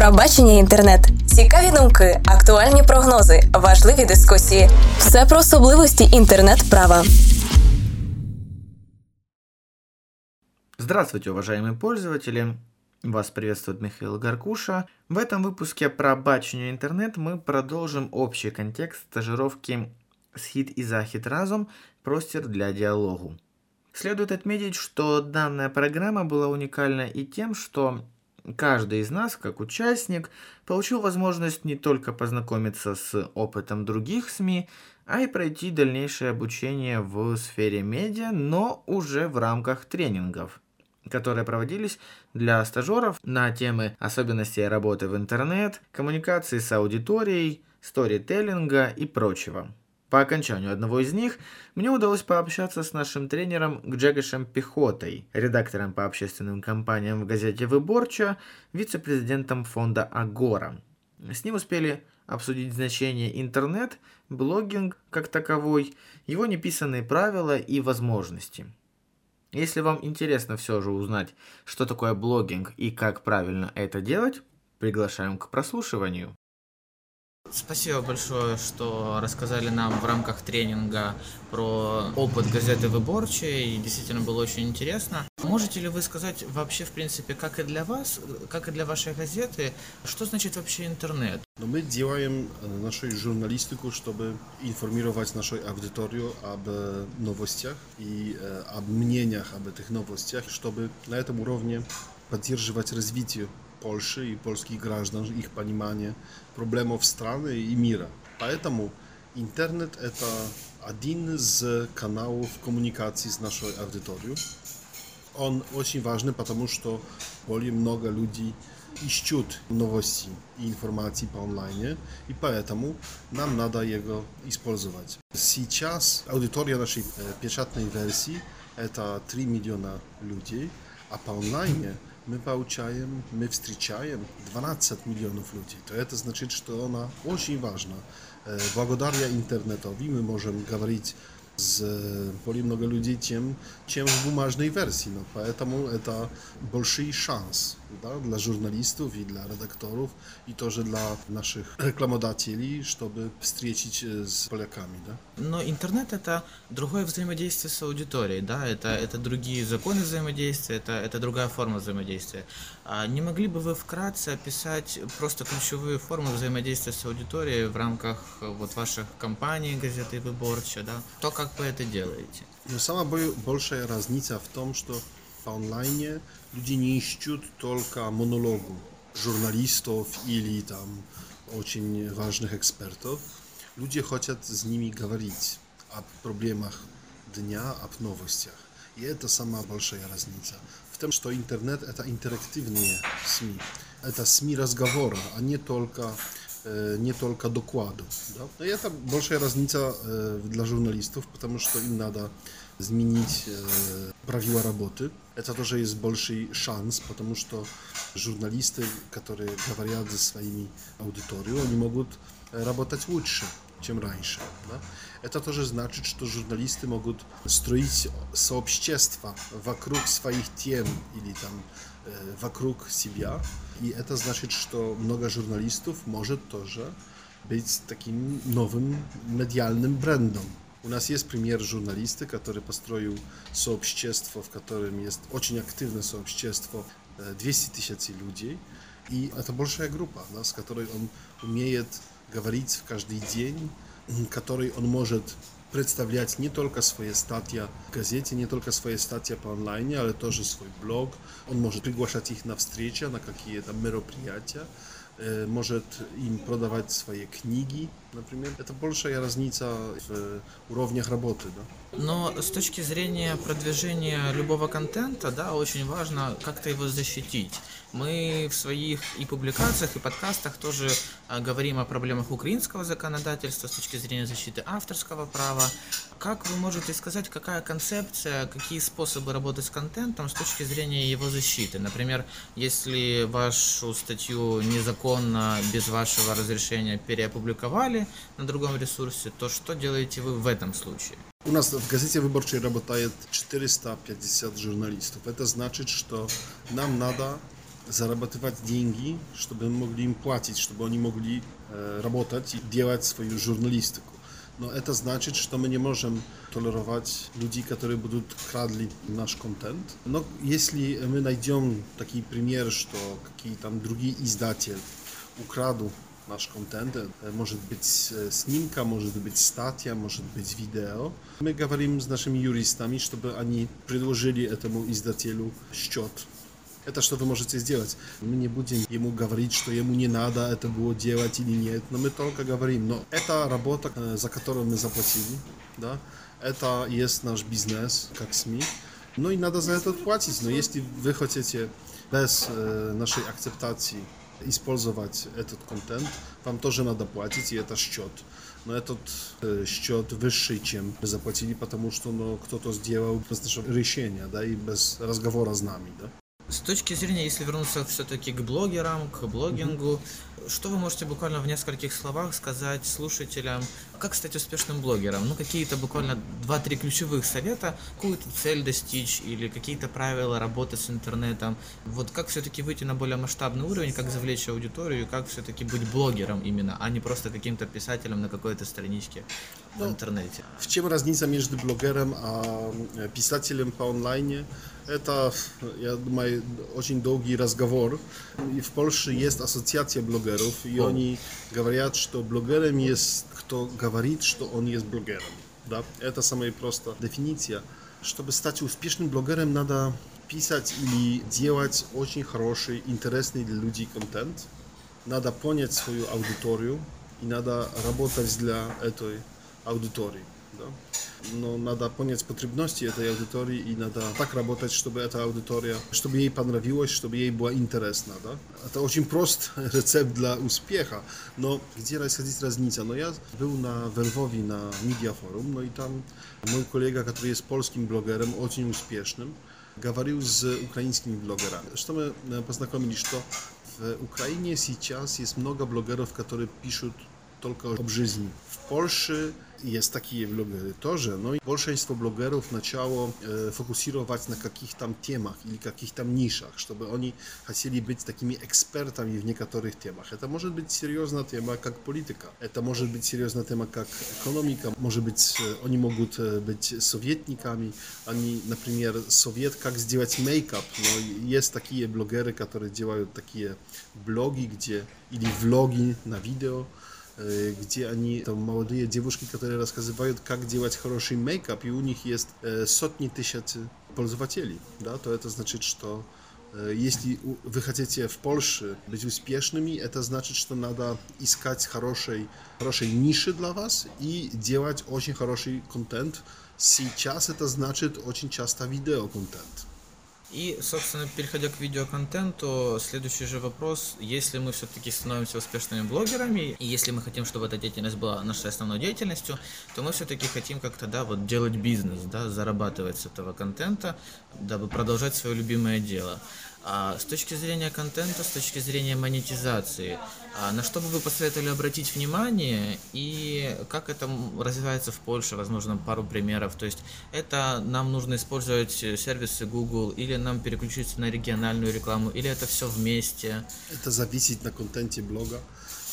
про бачення інтернет, цікаві думки, актуальні прогнози, важливі дискусії. Все про особливості інтернет-права. Здравствуйте, уважаемые пользователи! Вас приветствует Михаил Гаркуша. В этом выпуске про бачение интернет мы продолжим общий контекст стажировки «Схит и захит разум. Простер для диалогу». Следует отметить, что данная программа была уникальна и тем, что каждый из нас, как участник, получил возможность не только познакомиться с опытом других СМИ, а и пройти дальнейшее обучение в сфере медиа, но уже в рамках тренингов, которые проводились для стажеров на темы особенностей работы в интернет, коммуникации с аудиторией, сторителлинга и прочего. По окончанию одного из них мне удалось пообщаться с нашим тренером Гджегошем Пехотой, редактором по общественным компаниям в газете «Выборча», вице-президентом фонда «Агора». С ним успели обсудить значение интернет, блогинг как таковой, его неписанные правила и возможности. Если вам интересно все же узнать, что такое блогинг и как правильно это делать, приглашаем к прослушиванию. Спасибо большое, что рассказали нам в рамках тренинга про опыт газеты «Выборчая», и действительно было очень интересно. Можете ли вы сказать вообще, в принципе, как и для вас, как и для вашей газеты, что значит вообще интернет? No my działamy naszą żurnalistykę, żeby informować naszą audytorię o nowościach i o мнениях об этих новостях, чтобы на этом уровне поддерживать развитие Польши и польских граждан, их понимание проблемов страны и мира. Поэтому интернет – это один из каналов коммуникации с нашей аудиторией. Он очень важный, потому что более много людей ищут новости и информации по онлайне, и поэтому нам надо его использовать. Сейчас аудитория нашей печатной версии – это 3 миллиона людей, а по онлайне – мы получаем, мы встречаем 12 миллионов людей. То это значит, что она очень важна. Благодаря интернетоwi мы можем говорить z более много людей, чем, чем в бумажной версии. Но поэтому это большой шанс да, для журналистов и для редакторов, и тоже для наших рекламодателей, чтобы встретить с поляками. Да. Но интернет это другое взаимодействие с аудиторией, да, это, это другие законы взаимодействия, это, это другая форма взаимодействия. А не могли бы вы вкратце описать просто ключевые формы взаимодействия с аудиторией в рамках вот ваших компаний, газеты Выборча, да? То, как вы это делаете? Но самая большая разница в том, что по онлайне люди не ищут только монологу журналистов или там очень важных экспертов. Люди хотят с ними говорить о проблемах дня, об новостях. И это самая большая разница. В том, что интернет это интерактивные СМИ. Это СМИ разговора, а не только не только докладу. Да? И это большая разница для журналистов, потому что им надо изменить правила работы. Это тоже есть больший шанс, потому что журналисты, которые говорят за своими аудиторией, они могут работать лучше, чем раньше. Да? Это тоже значит, что журналисты могут строить сообщества вокруг своих тем или там вокруг себя. И это значит, что много журналистов может тоже быть таким новым медиальным брендом. У нас есть пример журналиста, который построил сообщество, в котором есть очень активное сообщество, 200 тысяч людей. И это большая группа, да, с которой он умеет говорить каждый день, который он может представлять не только свои статьи в газете, не только свои статьи по онлайне, але тоже свой блог. Он может приглашать их на встречи, на какие-то мероприятия, может им продавать свои книги, например. Это большая разница в уровнях работы. Да? Но с точки зрения продвижения любого контента, да, очень важно как-то его защитить. Мы в своих и публикациях, и подкастах тоже говорим о проблемах украинского законодательства с точки зрения защиты авторского права. Как вы можете сказать, какая концепция, какие способы работы с контентом с точки зрения его защиты? Например, если вашу статью незаконно, без вашего разрешения переопубликовали на другом ресурсе, то что делаете вы в этом случае? У нас в газете выборчей работает 450 журналистов. Это значит, что нам надо зарабатывать деньги, чтобы мы могли им платить, чтобы они могли э, работать и делать свою журналистику. Но это значит, что мы не можем толеrować ludzi, которые будут крадли наш контент. Но если мы найдем такие примеры, что какие там другие издатели украдут наш контент, может быть снимка, может быть статья, может быть видео. Мы говорим с нашими юристами, чтобы они предложили этому издателю счет это что вы можете сделать. Мы не будем ему говорить, что ему не надо это было делать или нет, но мы только говорим, но это работа, за которую мы заплатили, да, это есть наш бизнес, как СМИ, ну и надо за это платить, но если вы хотите без э, нашей акцептации использовать этот контент, вам тоже надо платить, и это счет. Но этот э, счет выше, чем мы заплатили, потому что ну, кто-то сделал без нашего решения, да, и без разговора с нами, да. С точки зрения, если вернуться все-таки к блогерам, к блогингу, mm-hmm. что вы можете буквально в нескольких словах сказать слушателям, как стать успешным блогером? Ну, какие-то буквально 2-3 ключевых совета, какую-то цель достичь или какие-то правила работы с интернетом. Вот как все-таки выйти на более масштабный уровень, как завлечь аудиторию, как все-таки быть блогером именно, а не просто каким-то писателем на какой-то страничке в интернете. В чем разница между блогером а писателем по онлайне? Это, я думаю, очень долгий разговор. И в Польше есть ассоциация блогеров, и О. они говорят, что блогером есть кто говорит, что он есть блогером. Да? Это самая простая дефиниция. Чтобы стать успешным блогером, надо писать или делать очень хороший, интересный для людей контент. Надо понять свою аудиторию и надо работать для этой аудитории. Да? Но надо понять потребности этой аудитории и надо так работать, чтобы эта аудитория, чтобы ей понравилось, чтобы ей было интересно. Да? Это очень прост рецепт для успеха, но где расходить разница? Но я был на Lwowie на Media Forum, no i tam mój kolega, który jest polskim blogerem, очень успешным, говорил с украинскими блогерами. Что мы познакомились, что в Украине сейчас есть много блогеров, которые пишут только об жизни. В Польше jest takie blogery тоже, no i большинство блогеров начало э, фокусировать на каких-то темах или каких-то нишах, чтобы они хотели быть такими экспертами в некоторых темах. Это может быть серьезная тема, как политика. Это может быть серьезная тема, как экономика. Может быть, они могут быть советниками. Они, например, совет, как сделать мейкап. Но есть такие блогеры, которые делают такие блоги, где или влоги на видео, Э, где они, там, молодые девушки, которые рассказывают, как делать хороший мейкап, и у них есть э, сотни тысяч пользователей, да, то это значит, что э, если вы хотите в Польше быть успешными, это значит, что надо искать хорошей, хорошей ниши для вас и делать очень хороший контент. Сейчас это значит очень часто видеоконтент. И, собственно, переходя к видеоконтенту, следующий же вопрос. Если мы все-таки становимся успешными блогерами, и если мы хотим, чтобы эта деятельность была нашей основной деятельностью, то мы все-таки хотим как-то, да, вот делать бизнес, да, зарабатывать с этого контента, дабы продолжать свое любимое дело. А с точки зрения контента, с точки зрения монетизации, а на что бы вы посоветовали обратить внимание и как это развивается в Польше, возможно, пару примеров. То есть это нам нужно использовать сервисы Google или нам переключиться на региональную рекламу, или это все вместе? Это зависит на контенте блога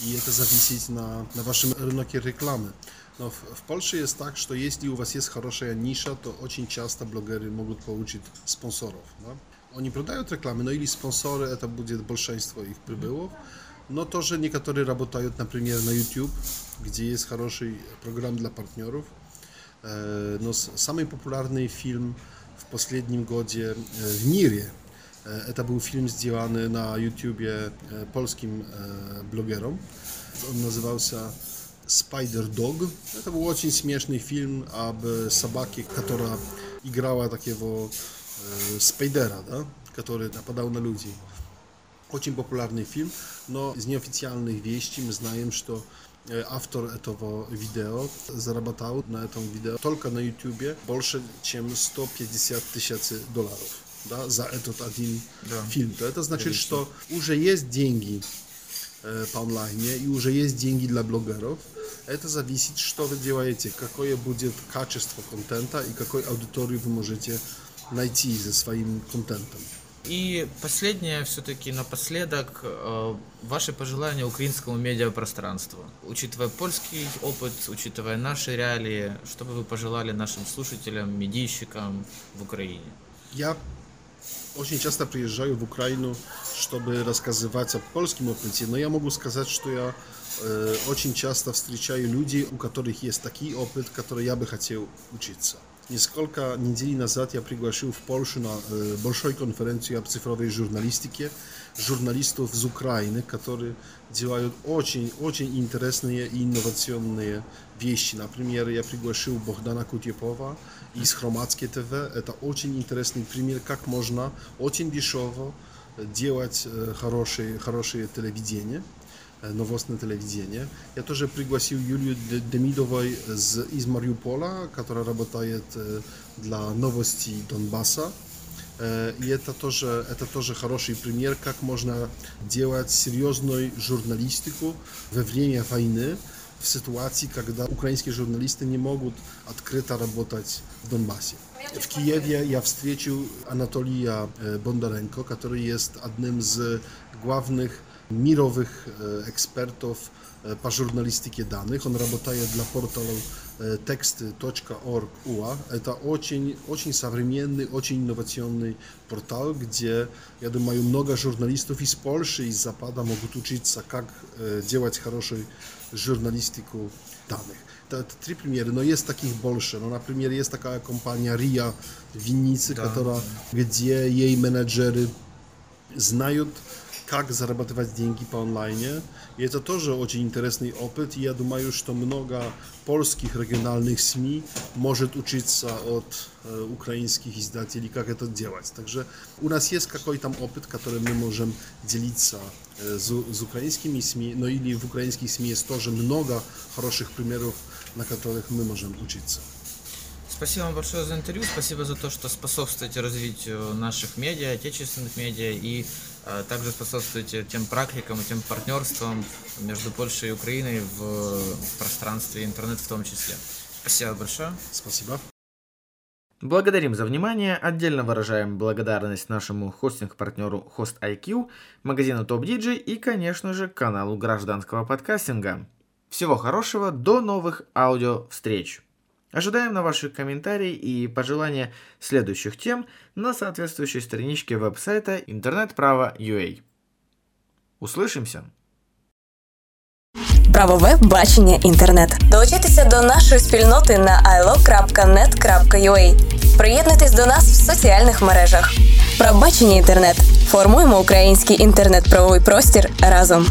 и это зависит на, на вашем рынке рекламы. Но в, в Польше есть так, что если у вас есть хорошая ниша, то очень часто блогеры могут получить спонсоров. Да? oni prodają reklamy, no i sponsory, to będzie большинство ich przybyło. No to, że niektórzy работают, na przykład na YouTube, gdzie jest хороший program dla partnerów. No, самый popularny film w ostatnim godzie w Mirie. To był film zdjęty na YouTubie polskim blogerom. On nazywał się Spider Dog. To był bardzo śmieszny film, aby собаки, która grała takiego Spidera, да, который нападал на людей. Очень популярный фильм, но из неофициальных вещей мы знаем, что автор этого видео заработал на этом видео только на YouTube больше, чем 150 тысяч долларов да, за этот один да. фильм. То это значит, Конечно. что уже есть деньги э, по онлайне и уже есть деньги для блогеров. Это зависит, что вы делаете, какое будет качество контента и какой аудиторию вы можете найти ze swoim kontentem. И последнее, все-таки напоследок, э, ваши пожелания украинскому медиапространству. Учитывая польский опыт, учитывая наши реалии, что бы вы пожелали нашим слушателям, медийщикам в Украине? Я очень часто приезжаю в Украину, чтобы рассказывать о польском опыте, но я могу сказать, что я э, очень часто встречаю людей, у которых есть такой опыт, который я бы хотел учиться. Несколько недель назад я пригласил в Польшу на э, большой конференции об цифровой журналистике журналистов из Украины, которые делают очень-очень интересные и инновационные вещи. Например, я пригласил Богдана Кутепова из Хроматской ТВ. Это очень интересный пример, как можно очень дешево делать э, хорошее, хорошее телевидение новостное телевидение. Я тоже пригласил Юлию Демидовой из, из Мариуполя, которая работает для новостей Донбасса. И это тоже, это тоже хороший пример, как можно делать серьезную журналистику во время войны, в ситуации, когда украинские журналисты не могут открыто работать в Донбассе. В Киеве я встретил Анатолия Бондаренко, который есть одним из главных mirowych ekspertów po żurnalistyce danych. On pracuje dla portalu teksty.org UA. To очень, очень современный, очень инновационный портал, где, я думаю, много журналистов из Польши, из Запада могут учиться, как делать хорошую журналистику danych. To, to trzy примеры, но есть таких больше. Ну, например, есть такая компания RIA в Виннице, да. которая, где ей менеджеры знают как зарабатывать деньги по онлайне. И это тоже очень интересный опыт. И я думаю, что много польских региональных СМИ может учиться от э, украинских издателей, как это делать. Также у нас есть какой-то опыт, который мы можем делиться э, с, с украинскими СМИ, но или в украинских СМИ есть тоже много хороших примеров, на которых мы можем учиться. Спасибо вам большое за интервью, спасибо за то, что способствуете развитию наших медиа, отечественных медиа и также способствуете тем практикам и тем партнерствам между Польшей и Украиной в пространстве интернет в том числе. Спасибо большое. Спасибо. Благодарим за внимание. Отдельно выражаем благодарность нашему хостинг-партнеру HostIQ, магазину TopDJ и, конечно же, каналу гражданского подкастинга. Всего хорошего, до новых аудио встреч! Ожидаем на ваши комментарии и пожелания следующих тем на соответствующей страничке веб-сайта интернет-право.ua. Услышимся! Правове бачення інтернет. Долучайтеся до нашої спільноти на ilo.net.ua. Приєднуйтесь до нас в соціальних мережах. Правбачення інтернет. Формуємо український інтернет-правовий простір разом.